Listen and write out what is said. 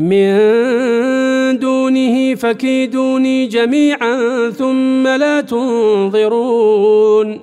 من دونه فكيدوني جميعا ثم لا تنظرون.